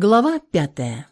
Глава пятая.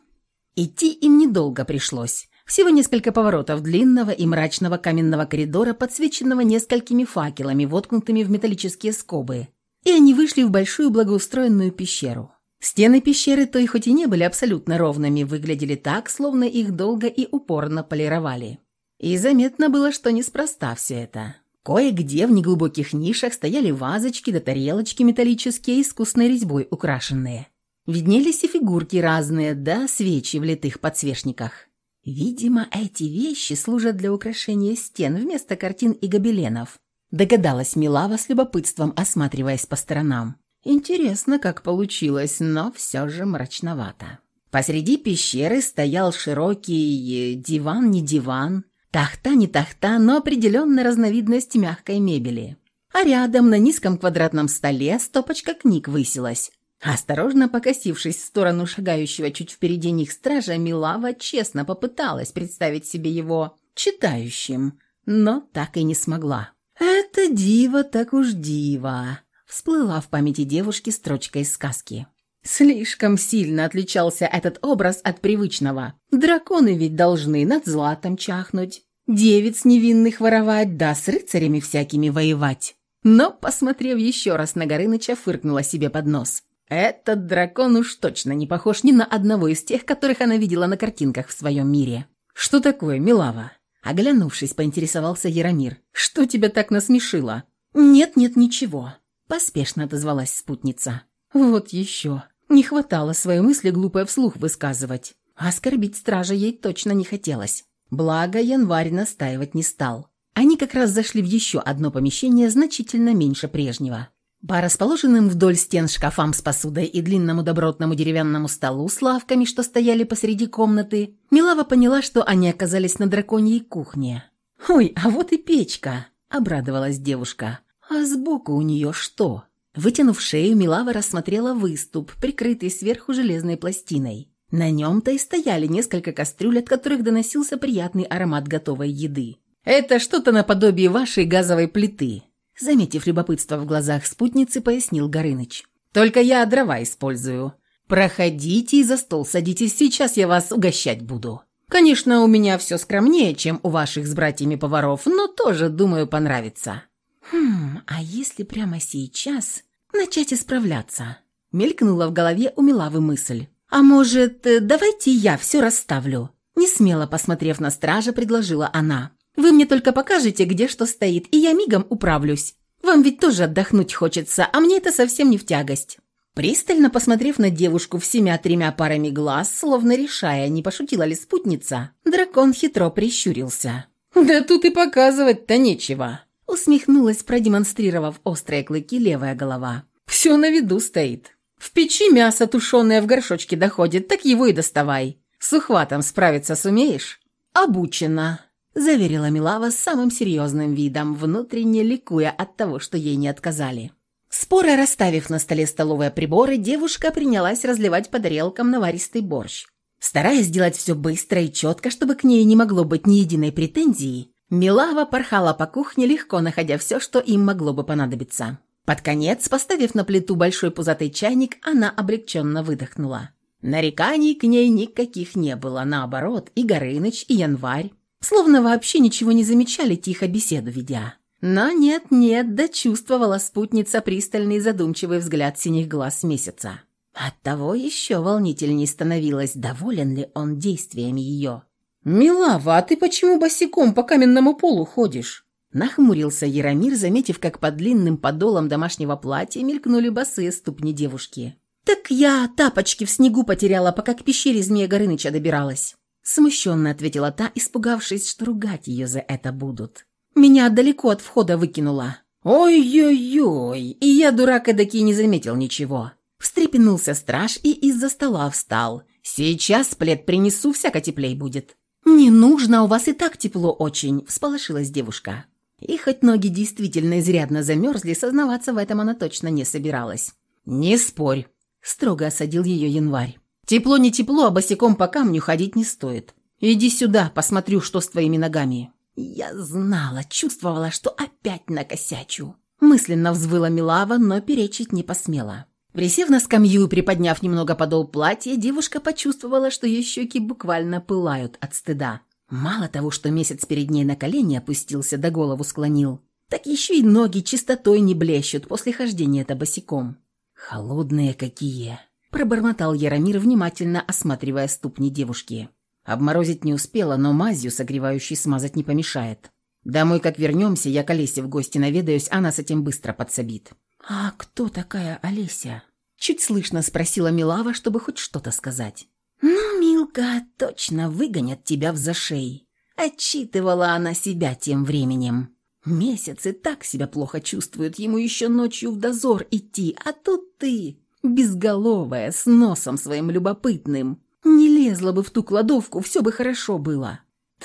Идти им недолго пришлось. Всего несколько поворотов длинного и мрачного каменного коридора, подсвеченного несколькими факелами, воткнутыми в металлические скобы. И они вышли в большую благоустроенную пещеру. Стены пещеры, то и хоть и не были абсолютно ровными, выглядели так, словно их долго и упорно полировали. И заметно было, что неспроста все это. Кое-где в неглубоких нишах стояли вазочки да тарелочки металлические, искусной резьбой украшенные. Виднелись и фигурки разные, да свечи в литых подсвечниках. Видимо, эти вещи служат для украшения стен вместо картин и гобеленов. Догадалась Милава с любопытством, осматриваясь по сторонам. Интересно, как получилось, но все же мрачновато. Посреди пещеры стоял широкий э, диван, не диван, тахта, не тахта, но определенная разновидность мягкой мебели. А рядом на низком квадратном столе стопочка книг высилась, Осторожно покосившись в сторону шагающего чуть впереди них стража, Милава честно попыталась представить себе его читающим, но так и не смогла. «Это диво так уж диво», — всплыла в памяти девушки строчка из сказки. Слишком сильно отличался этот образ от привычного. Драконы ведь должны над златом чахнуть, девиц невинных воровать, да с рыцарями всякими воевать. Но, посмотрев еще раз на Горыныча, фыркнула себе под нос. Этот дракон уж точно не похож ни на одного из тех, которых она видела на картинках в своем мире. «Что такое, Милава?» Оглянувшись, поинтересовался Яромир. «Что тебя так насмешило?» «Нет-нет, ничего», – поспешно отозвалась спутница. «Вот еще. Не хватало свои мысли глупо вслух высказывать. Оскорбить стража ей точно не хотелось. Благо, январь настаивать не стал. Они как раз зашли в еще одно помещение, значительно меньше прежнего. По расположенным вдоль стен шкафам с посудой и длинному добротному деревянному столу с лавками, что стояли посреди комнаты, Милава поняла, что они оказались на драконьей кухне. «Ой, а вот и печка!» – обрадовалась девушка. «А сбоку у нее что?» Вытянув шею, Милава рассмотрела выступ, прикрытый сверху железной пластиной. На нем-то и стояли несколько кастрюль, от которых доносился приятный аромат готовой еды. «Это что-то наподобие вашей газовой плиты», Заметив любопытство в глазах спутницы, пояснил Горыныч. «Только я дрова использую. Проходите и за стол садитесь, сейчас я вас угощать буду. Конечно, у меня все скромнее, чем у ваших с братьями поваров, но тоже, думаю, понравится». «Хм, а если прямо сейчас начать исправляться?» Мелькнула в голове у мысль. «А может, давайте я все расставлю?» Несмело посмотрев на стража, предложила она. Вы мне только покажете, где что стоит, и я мигом управлюсь. Вам ведь тоже отдохнуть хочется, а мне это совсем не в тягость». Пристально посмотрев на девушку всеми тремя парами глаз, словно решая, не пошутила ли спутница, дракон хитро прищурился. «Да тут и показывать-то нечего», — усмехнулась, продемонстрировав острые клыки левая голова. «Все на виду стоит. В печи мясо тушеное в горшочке доходит, так его и доставай. С ухватом справиться сумеешь?» «Обучена», заверила Милава с самым серьезным видом, внутренне ликуя от того, что ей не отказали. Споро расставив на столе столовые приборы, девушка принялась разливать по тарелкам наваристый борщ. Стараясь сделать все быстро и четко, чтобы к ней не могло быть ни единой претензии, Милава порхала по кухне, легко находя все, что им могло бы понадобиться. Под конец, поставив на плиту большой пузатый чайник, она облегченно выдохнула. Нареканий к ней никаких не было, наоборот, и Горыныч, и Январь Словно вообще ничего не замечали, тихо беседу ведя. Но нет-нет, да чувствовала спутница пристальный задумчивый взгляд синих глаз месяца. Оттого еще волнительней становилось, доволен ли он действиями ее. «Милава, а ты почему босиком по каменному полу ходишь?» Нахмурился Яромир, заметив, как под длинным подолом домашнего платья мелькнули босые ступни девушки. «Так я тапочки в снегу потеряла, пока к пещере Змея Горыныча добиралась». Смущенно ответила та, испугавшись, что ругать ее за это будут. «Меня далеко от входа выкинула». «Ой-ой-ой!» И я, дурак эдакий, не заметил ничего. Встрепенулся страж и из-за стола встал. «Сейчас плед принесу, всяко теплей будет». «Не нужно, у вас и так тепло очень», – всполошилась девушка. И хоть ноги действительно изрядно замерзли, сознаваться в этом она точно не собиралась. «Не спорь», – строго осадил ее январь. Тепло не тепло, а босиком по камню ходить не стоит. Иди сюда, посмотрю, что с твоими ногами». Я знала, чувствовала, что опять накосячу. Мысленно взвыла Милава, но перечить не посмела. Присев на скамью и приподняв немного подол платья, девушка почувствовала, что ее щеки буквально пылают от стыда. Мало того, что месяц перед ней на колени опустился, да голову склонил, так еще и ноги чистотой не блещут после хождения-то босиком. «Холодные какие!» – пробормотал Яромир, внимательно осматривая ступни девушки. Обморозить не успела, но мазью, согревающей, смазать не помешает. Домой, как вернемся, я к Олесе в гости наведаюсь, она с этим быстро подсобит. «А кто такая Олеся?» Чуть слышно спросила Милава, чтобы хоть что-то сказать. «Ну, Милка, точно выгонят тебя в зашей». Отчитывала она себя тем временем. Месяц и так себя плохо чувствует, ему еще ночью в дозор идти, а тут ты, безголовая, с носом своим любопытным. Не лезла бы в ту кладовку, все бы хорошо было.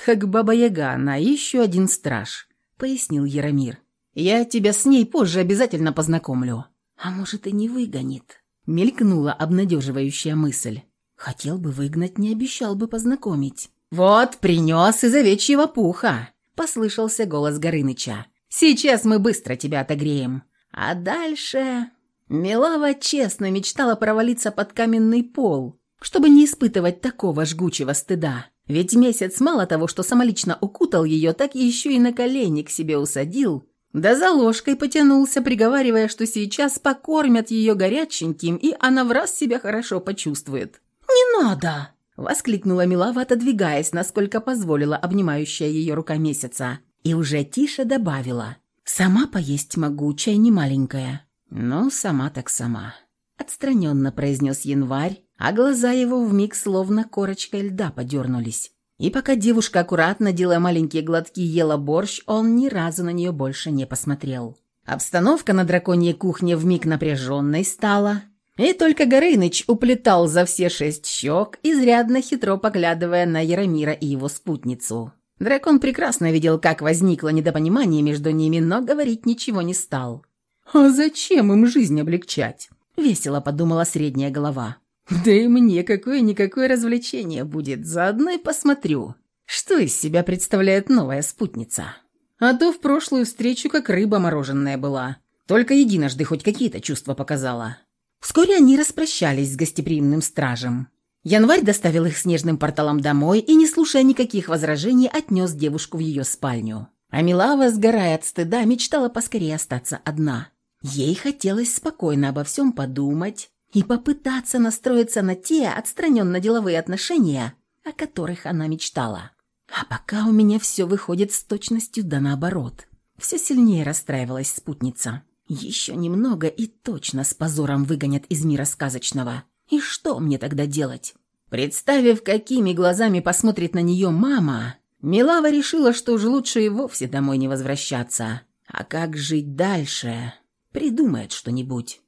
«Так Баба-Яга она, еще один страж», — пояснил Яромир. Я тебя с ней позже обязательно познакомлю». «А может, и не выгонит?» — мелькнула обнадеживающая мысль. «Хотел бы выгнать, не обещал бы познакомить». «Вот, принес из овечьего пуха!» — послышался голос Горыныча. «Сейчас мы быстро тебя отогреем. А дальше...» Милава честно мечтала провалиться под каменный пол, чтобы не испытывать такого жгучего стыда. Ведь месяц мало того, что самолично укутал ее, так еще и на колени к себе усадил да за ложкой потянулся, приговаривая, что сейчас покормят ее горяченьким, и она в раз себя хорошо почувствует. «Не надо!» – воскликнула Милава, отодвигаясь, насколько позволила обнимающая ее рука месяца. И уже тише добавила. «Сама поесть могу, чай не маленькая». «Ну, сама так сама», – отстраненно произнес январь, а глаза его вмиг словно корочкой льда подернулись. И пока девушка, аккуратно делая маленькие глотки, ела борщ, он ни разу на нее больше не посмотрел. Обстановка на драконьей кухне вмиг напряженной стала, и только Горыныч уплетал за все шесть щек, изрядно хитро поглядывая на Яромира и его спутницу. Дракон прекрасно видел, как возникло недопонимание между ними, но говорить ничего не стал. «А зачем им жизнь облегчать?» – весело подумала средняя голова. Да и мне какое-никакое развлечение будет, заодно и посмотрю, что из себя представляет новая спутница. А то в прошлую встречу как рыба мороженая была, только единожды хоть какие-то чувства показала. Вскоре они распрощались с гостеприимным стражем. Январь доставил их снежным порталом домой и, не слушая никаких возражений, отнес девушку в ее спальню. А Милава, сгорая от стыда, мечтала поскорее остаться одна. Ей хотелось спокойно обо всем подумать, и попытаться настроиться на те отстраненно-деловые отношения, о которых она мечтала. А пока у меня все выходит с точностью да наоборот. Все сильнее расстраивалась спутница. Еще немного и точно с позором выгонят из мира сказочного. И что мне тогда делать? Представив, какими глазами посмотрит на нее мама, Милава решила, что уж лучше и вовсе домой не возвращаться. А как жить дальше? Придумает что-нибудь.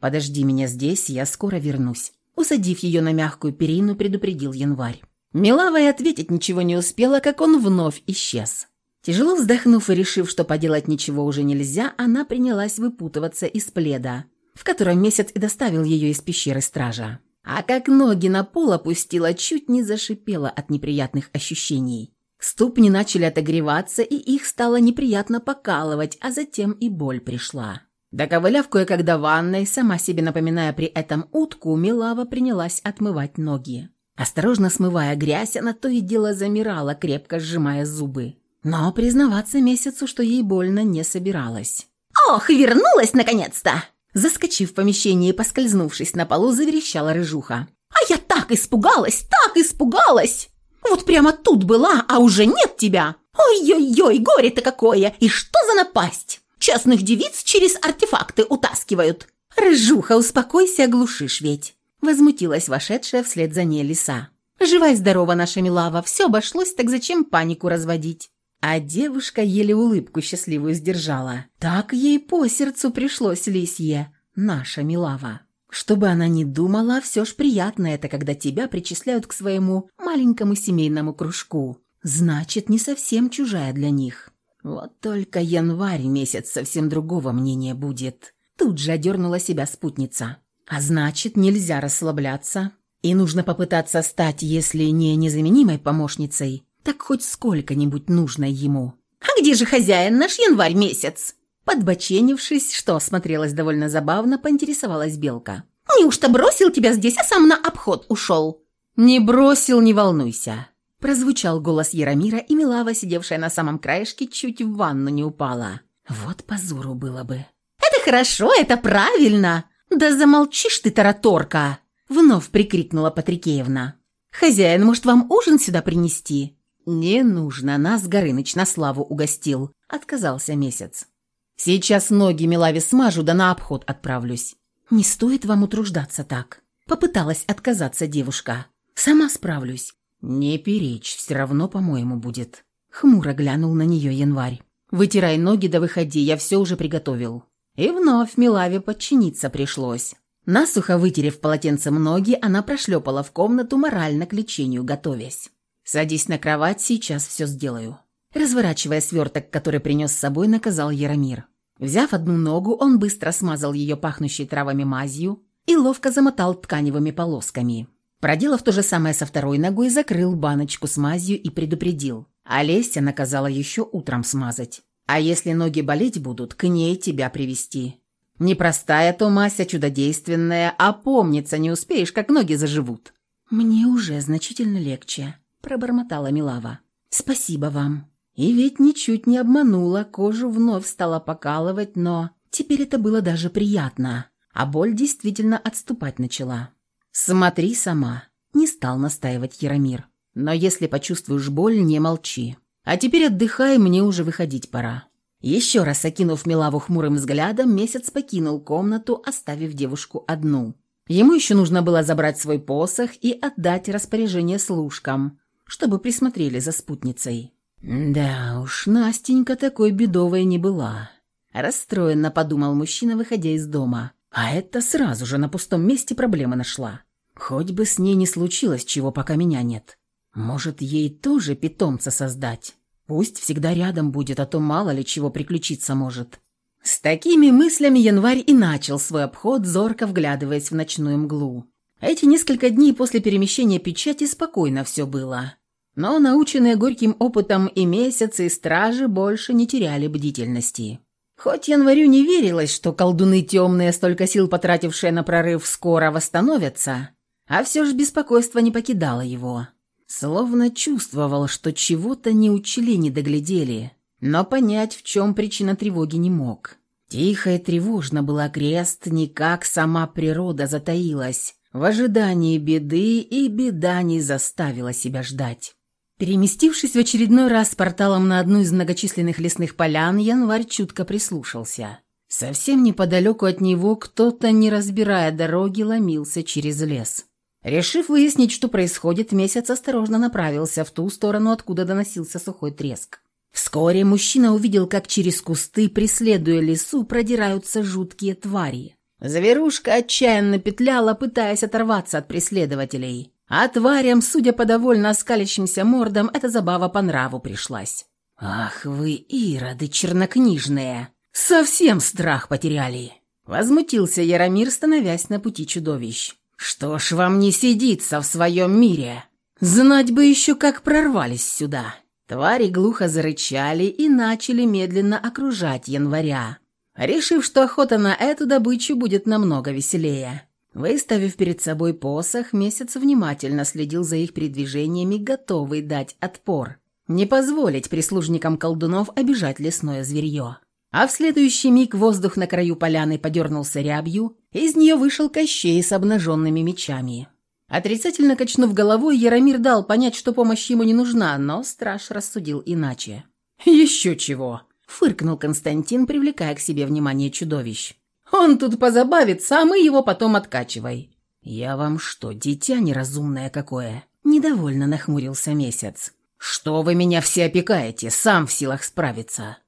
«Подожди меня здесь, я скоро вернусь». Усадив ее на мягкую перину, предупредил январь. Милава и ответить ничего не успела, как он вновь исчез. Тяжело вздохнув и решив, что поделать ничего уже нельзя, она принялась выпутываться из пледа, в котором месяц и доставил ее из пещеры стража. А как ноги на пол опустила, чуть не зашипела от неприятных ощущений. Ступни начали отогреваться, и их стало неприятно покалывать, а затем и боль пришла. Доковыляв кое-когда ванной, сама себе напоминая при этом утку, Милава принялась отмывать ноги. Осторожно смывая грязь, она то и дело замирала, крепко сжимая зубы. Но признаваться месяцу, что ей больно, не собиралась. «Ох, вернулась наконец-то!» Заскочив в помещение и поскользнувшись на полу, заверещала рыжуха. «А я так испугалась, так испугалась! Вот прямо тут была, а уже нет тебя! Ой-ой-ой, горе-то какое! И что за напасть!» Честных девиц через артефакты утаскивают». «Рыжуха, успокойся, оглушишь ведь!» Возмутилась вошедшая вслед за ней лиса. «Жива и здорова наша милава, все обошлось, так зачем панику разводить?» А девушка еле улыбку счастливую сдержала. Так ей по сердцу пришлось лисье, наша милава. Чтобы она не думала, все ж приятно это, когда тебя причисляют к своему маленькому семейному кружку. Значит, не совсем чужая для них. Вот только январь месяц совсем другого мнения будет. Тут же одернула себя спутница. А значит, нельзя расслабляться. И нужно попытаться стать, если не незаменимой помощницей, так хоть сколько-нибудь нужной ему. «А где же хозяин наш январь месяц?» Подбоченившись, что смотрелось довольно забавно, поинтересовалась Белка. «Неужто бросил тебя здесь, а сам на обход ушел?» «Не бросил, не волнуйся». Прозвучал голос Яромира, и Милава, сидевшая на самом краешке, чуть в ванну не упала. Вот позору было бы. «Это хорошо, это правильно!» «Да замолчишь ты, тараторка!» Вновь прикрикнула Патрикеевна. «Хозяин, может, вам ужин сюда принести?» «Не нужно, нас Горыныч на славу угостил», — отказался месяц. «Сейчас ноги Милаве смажу, да на обход отправлюсь». «Не стоит вам утруждаться так», — попыталась отказаться девушка. «Сама справлюсь». «Не перечь, все равно, по-моему, будет». Хмуро глянул на нее январь. «Вытирай ноги да выходи, я все уже приготовил». И вновь Милаве подчиниться пришлось. Насухо вытерев полотенцем ноги, она прошлепала в комнату, морально к лечению готовясь. «Садись на кровать, сейчас все сделаю». Разворачивая сверток, который принес с собой, наказал Яромир. Взяв одну ногу, он быстро смазал ее пахнущей травами мазью и ловко замотал тканевыми полосками. Проделав то же самое со второй ногой, закрыл баночку с мазью и предупредил. Олеся наказала еще утром смазать. А если ноги болеть будут, к ней тебя привести. Не простая то мазь, а чудодейственная, а помниться не успеешь, как ноги заживут». «Мне уже значительно легче», – пробормотала Милава. «Спасибо вам». И ведь ничуть не обманула, кожу вновь стала покалывать, но теперь это было даже приятно, а боль действительно отступать начала. «Смотри сама», – не стал настаивать Яромир. «Но если почувствуешь боль, не молчи. А теперь отдыхай, мне уже выходить пора». Еще раз окинув Милаву хмурым взглядом, месяц покинул комнату, оставив девушку одну. Ему еще нужно было забрать свой посох и отдать распоряжение служкам, чтобы присмотрели за спутницей. «Да уж, Настенька такой бедовой не была», – расстроенно подумал мужчина, выходя из дома. А это сразу же на пустом месте проблемы нашла. Хоть бы с ней не случилось чего, пока меня нет. Может, ей тоже питомца создать? Пусть всегда рядом будет, а то мало ли чего приключиться может. С такими мыслями январь и начал свой обход, зорко вглядываясь в ночную мглу. Эти несколько дней после перемещения печати спокойно все было. Но наученные горьким опытом и месяцы, стражи больше не теряли бдительности. Хоть январю не верилось, что колдуны темные, столько сил потратившие на прорыв, скоро восстановятся, а все же беспокойство не покидало его. Словно чувствовал, что чего-то не учли, не доглядели, но понять, в чем причина тревоги, не мог. Тихо и тревожно была крест, никак сама природа затаилась, в ожидании беды, и беда не заставила себя ждать. Переместившись в очередной раз порталом на одну из многочисленных лесных полян, январь чутко прислушался. Совсем неподалеку от него кто-то, не разбирая дороги, ломился через лес. Решив выяснить, что происходит, месяц осторожно направился в ту сторону, откуда доносился сухой треск. Вскоре мужчина увидел, как через кусты, преследуя лесу, продираются жуткие твари. Зверушка отчаянно петляла, пытаясь оторваться от преследователей. А тварям, судя по довольно оскалящимся мордам, эта забава по нраву пришлась. «Ах вы, ироды чернокнижные! Совсем страх потеряли!» Возмутился Яромир, становясь на пути чудовищ. «Что ж вам не сидится в своем мире? Знать бы еще, как прорвались сюда!» Твари глухо зарычали и начали медленно окружать января, решив, что охота на эту добычу будет намного веселее. Выставив перед собой посох, месяц внимательно следил за их передвижениями, готовый дать отпор. Не позволить прислужникам колдунов обижать лесное зверье. А в следующий миг воздух на краю поляны подернулся рябью, из нее вышел Кощей с обнаженными мечами. Отрицательно качнув головой, Яромир дал понять, что помощь ему не нужна, но страж рассудил иначе. «Еще чего!» – фыркнул Константин, привлекая к себе внимание чудовищ. «Он тут позабавится, а мы его потом откачивай». «Я вам что, дитя неразумное какое?» – недовольно нахмурился месяц. «Что вы меня все опекаете? Сам в силах справиться».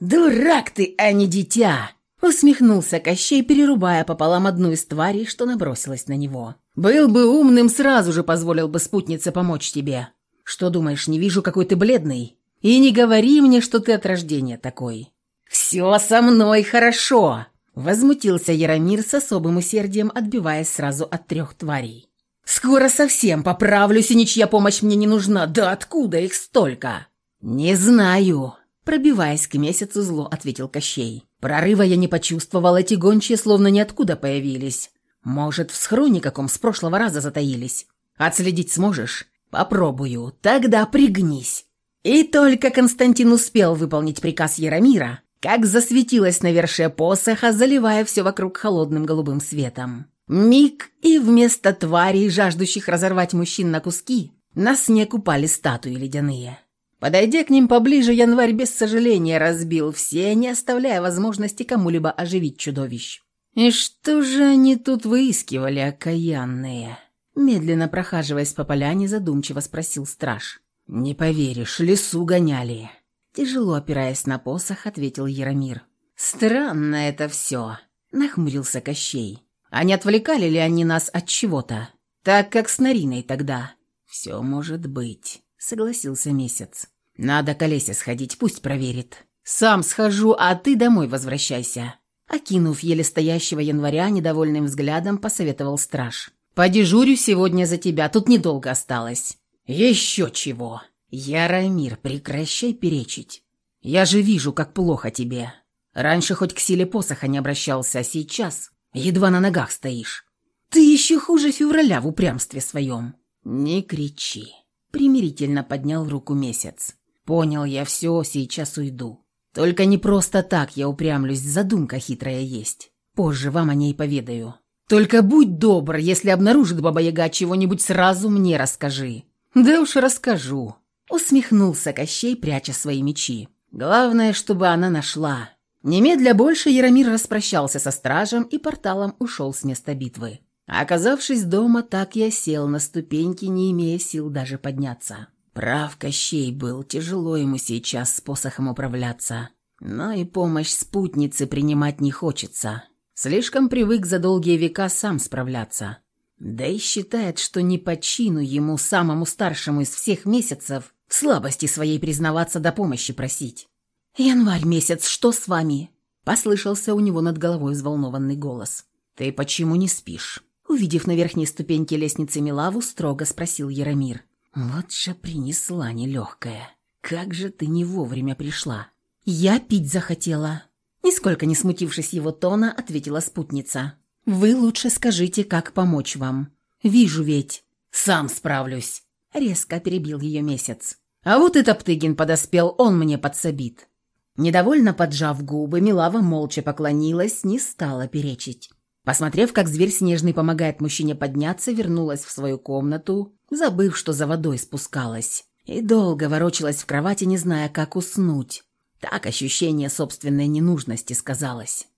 «Дурак ты, а не дитя!» Усмехнулся Кощей, перерубая пополам одну из тварей, что набросилась на него. «Был бы умным, сразу же позволил бы спутнице помочь тебе. Что думаешь, не вижу, какой ты бледный? И не говори мне, что ты от рождения такой». «Все со мной хорошо!» Возмутился Яромир с особым усердием, отбиваясь сразу от трех тварей. «Скоро совсем поправлюсь, и ничья помощь мне не нужна. Да откуда их столько?» «Не знаю», Пробиваясь к месяцу, зло ответил Кощей. Прорыва я не почувствовал, эти гончие словно ниоткуда появились. Может, в схроне каком с прошлого раза затаились. Отследить сможешь? Попробую. Тогда пригнись. И только Константин успел выполнить приказ Яромира, как засветилась навершие посоха, заливая все вокруг холодным голубым светом. Миг, и вместо тварей, жаждущих разорвать мужчин на куски, на снег упали статуи ледяные. Подойдя к ним поближе, январь без сожаления разбил все, не оставляя возможности кому-либо оживить чудовищ. «И что же они тут выискивали, окаянные?» Медленно прохаживаясь по поляне, задумчиво спросил страж. «Не поверишь, лесу гоняли». Тяжело опираясь на посох, ответил Яромир. «Странно это все», — нахмурился Кощей. «А не отвлекали ли они нас от чего-то? Так как с Нариной тогда». «Все может быть», — согласился Месяц. «Надо к Олесе сходить, пусть проверит». «Сам схожу, а ты домой возвращайся». Окинув еле стоящего января недовольным взглядом, посоветовал страж. «Подежурю сегодня за тебя, тут недолго осталось». «Еще чего!» «Яромир, прекращай перечить. Я же вижу, как плохо тебе. Раньше хоть к силе посоха не обращался, а сейчас едва на ногах стоишь. Ты еще хуже февраля в упрямстве своем». «Не кричи», — примирительно поднял руку месяц. «Понял я все, сейчас уйду. Только не просто так я упрямлюсь, задумка хитрая есть. Позже вам о ней поведаю. Только будь добр, если обнаружит Баба-Яга чего-нибудь, сразу мне расскажи». «Да уж расскажу», — усмехнулся Кощей, пряча свои мечи. «Главное, чтобы она нашла». Немедля больше Яромир распрощался со стражем и порталом ушел с места битвы. Оказавшись дома, так я сел на ступеньки, не имея сил даже подняться. Прав Кощей был, тяжело ему сейчас с посохом управляться. Но и помощь спутницы принимать не хочется. Слишком привык за долгие века сам справляться. Да и считает, что не по чину ему, самому старшему из всех месяцев, в слабости своей признаваться до помощи просить. «Январь месяц, что с вами?» Послышался у него над головой взволнованный голос. «Ты почему не спишь?» Увидев на верхней ступеньке лестницы Милаву, строго спросил Яромир. «Вот же принесла нелегкая. Как же ты не вовремя пришла?» «Я пить захотела». Нисколько не смутившись его тона, ответила спутница. «Вы лучше скажите, как помочь вам. Вижу ведь». «Сам справлюсь», — резко перебил ее месяц. «А вот и Топтыгин подоспел, он мне подсобит». Недовольно поджав губы, Милава молча поклонилась, не стала перечить. Посмотрев, как зверь снежный помогает мужчине подняться, вернулась в свою комнату, забыв, что за водой спускалась. И долго ворочалась в кровати, не зная, как уснуть. Так ощущение собственной ненужности сказалось.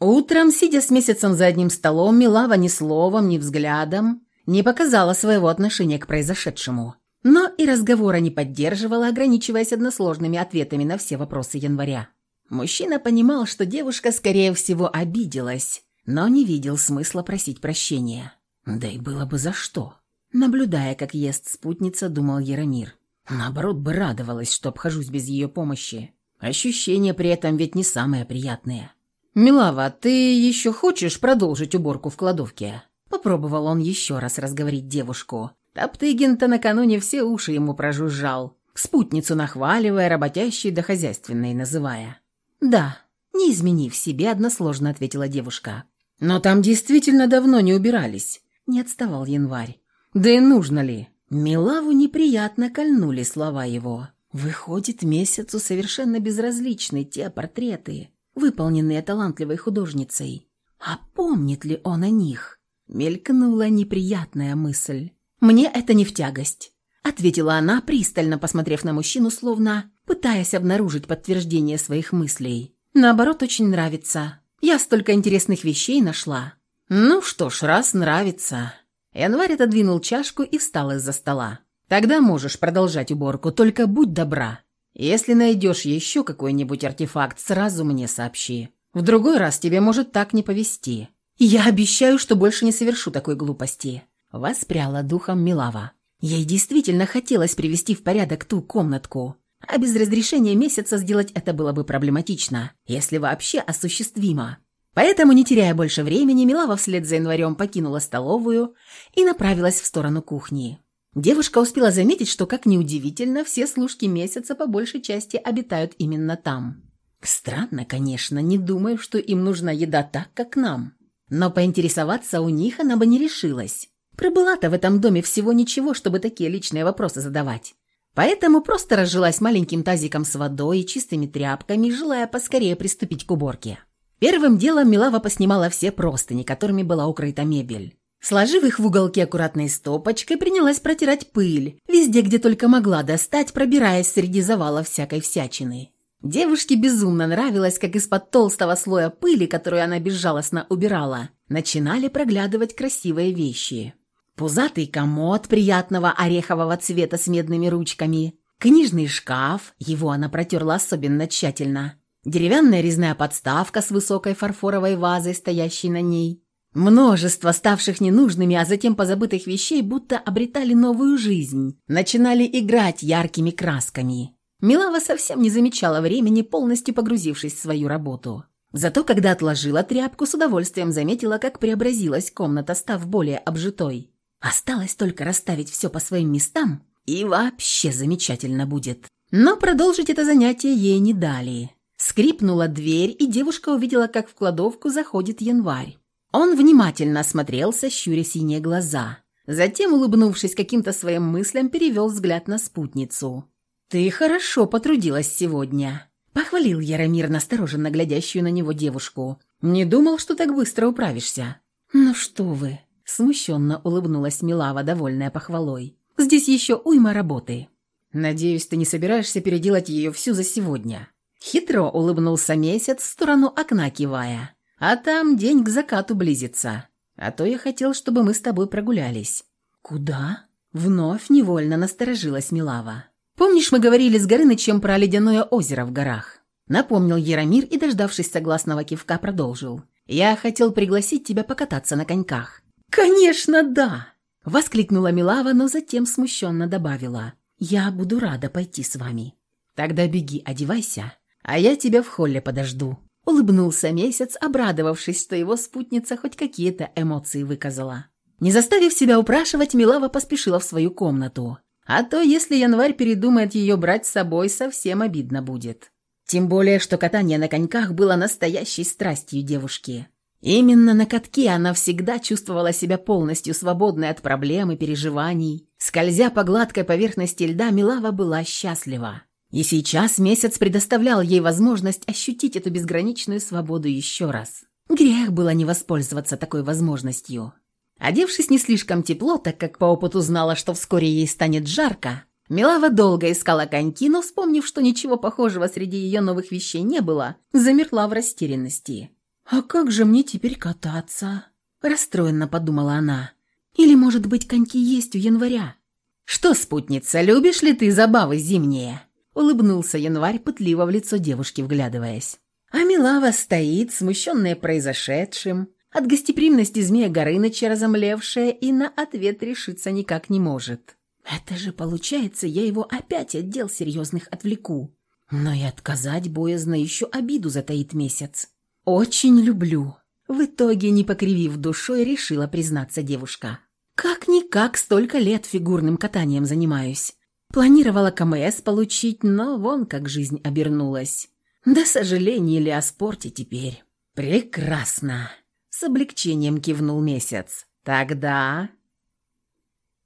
Утром, сидя с месяцем за одним столом, Милава ни словом, ни взглядом не показала своего отношения к произошедшему. Но и разговора не поддерживала, ограничиваясь односложными ответами на все вопросы января. Мужчина понимал, что девушка, скорее всего, обиделась, но не видел смысла просить прощения. Да и было бы за что. Наблюдая, как ест спутница, думал Яромир. Наоборот, бы радовалась, что обхожусь без ее помощи. Ощущения при этом ведь не самые приятные. «Милава, ты еще хочешь продолжить уборку в кладовке?» Попробовал он еще раз разговорить девушку. Топтыгин-то накануне все уши ему прожужжал, спутницу нахваливая, работящей да хозяйственной называя. «Да», не изменив себе, односложно ответила девушка. «Но там действительно давно не убирались», — не отставал январь. «Да и нужно ли?» Милаву неприятно кольнули слова его. Выходит, месяцу совершенно безразличны те портреты, выполненные талантливой художницей. А помнит ли он о них? Мелькнула неприятная мысль. «Мне это не в тягость», — ответила она, пристально посмотрев на мужчину, словно пытаясь обнаружить подтверждение своих мыслей. «Наоборот, очень нравится. Я столько интересных вещей нашла». «Ну что ж, раз нравится». Январь отодвинул чашку и встал из-за стола. «Тогда можешь продолжать уборку, только будь добра. Если найдешь еще какой-нибудь артефакт, сразу мне сообщи. В другой раз тебе может так не повезти. Я обещаю, что больше не совершу такой глупости. Воспряла духом Милава. Ей действительно хотелось привести в порядок ту комнатку, а без разрешения месяца сделать это было бы проблематично, если вообще осуществимо. Поэтому, не теряя больше времени, Милава вслед за январем покинула столовую и направилась в сторону кухни. Девушка успела заметить, что, как неудивительно, все служки месяца по большей части обитают именно там. Странно, конечно, не думаю, что им нужна еда так, как нам. Но поинтересоваться у них она бы не решилась. Пробыла-то в этом доме всего ничего, чтобы такие личные вопросы задавать. Поэтому просто разжилась маленьким тазиком с водой и чистыми тряпками, желая поскорее приступить к уборке. Первым делом Милава поснимала все простыни, которыми была укрыта мебель. Сложив их в уголке аккуратной стопочкой, принялась протирать пыль, везде, где только могла достать, пробираясь среди завала всякой всячины. Девушке безумно нравилось, как из-под толстого слоя пыли, которую она безжалостно убирала, начинали проглядывать красивые вещи. Пузатый комод приятного орехового цвета с медными ручками, книжный шкаф, его она протерла особенно тщательно, деревянная резная подставка с высокой фарфоровой вазой, стоящей на ней. Множество ставших ненужными, а затем позабытых вещей будто обретали новую жизнь, начинали играть яркими красками. Милава совсем не замечала времени, полностью погрузившись в свою работу. Зато когда отложила тряпку, с удовольствием заметила, как преобразилась комната, став более обжитой. Осталось только расставить все по своим местам, и вообще замечательно будет. Но продолжить это занятие ей не дали. Скрипнула дверь, и девушка увидела, как в кладовку заходит январь. Он внимательно осмотрелся, щуря синие глаза. Затем, улыбнувшись каким-то своим мыслям, перевел взгляд на спутницу. «Ты хорошо потрудилась сегодня», — похвалил Яромир настороженно глядящую на него девушку. «Не думал, что так быстро управишься». «Ну что вы», — смущенно улыбнулась Милава, довольная похвалой. «Здесь еще уйма работы». «Надеюсь, ты не собираешься переделать ее всю за сегодня», Хитро улыбнулся месяц в сторону окна кивая. «А там день к закату близится. А то я хотел, чтобы мы с тобой прогулялись». «Куда?» Вновь невольно насторожилась Милава. «Помнишь, мы говорили с Горынычем про ледяное озеро в горах?» Напомнил Яромир и, дождавшись согласного кивка, продолжил. «Я хотел пригласить тебя покататься на коньках». «Конечно, да!» Воскликнула Милава, но затем смущенно добавила. «Я буду рада пойти с вами». «Тогда беги, одевайся, а я тебя в холле подожду». Улыбнулся месяц, обрадовавшись, что его спутница хоть какие-то эмоции выказала. Не заставив себя упрашивать, Милава поспешила в свою комнату. А то, если январь передумает ее брать с собой, совсем обидно будет. Тем более, что катание на коньках было настоящей страстью девушки. Именно на катке она всегда чувствовала себя полностью свободной от проблем и переживаний. Скользя по гладкой поверхности льда, Милава была счастлива. И сейчас месяц предоставлял ей возможность ощутить эту безграничную свободу еще раз. Грех было не воспользоваться такой возможностью. Одевшись не слишком тепло, так как по опыту знала, что вскоре ей станет жарко, Милава долго искала коньки, но, вспомнив, что ничего похожего среди ее новых вещей не было, замерла в растерянности. «А как же мне теперь кататься?» – расстроенно подумала она. «Или, может быть, коньки есть у января?» «Что, спутница, любишь ли ты забавы зимние?» Улыбнулся январь, пытливо в лицо девушки вглядываясь. А Милава стоит, смущенная произошедшим, от гостеприимности змея Горыныча разомлевшая и на ответ решиться никак не может. Это же, получается, я его опять от дел серьезных отвлеку. Но и отказать боязно еще обиду затаит месяц. Очень люблю. В итоге, не покривив душой, решила признаться девушка. Как-никак столько лет фигурным катанием занимаюсь. Планировала КМС получить, но вон как жизнь обернулась. Да сожаление ли о спорте теперь? Прекрасно. С облегчением кивнул месяц. Тогда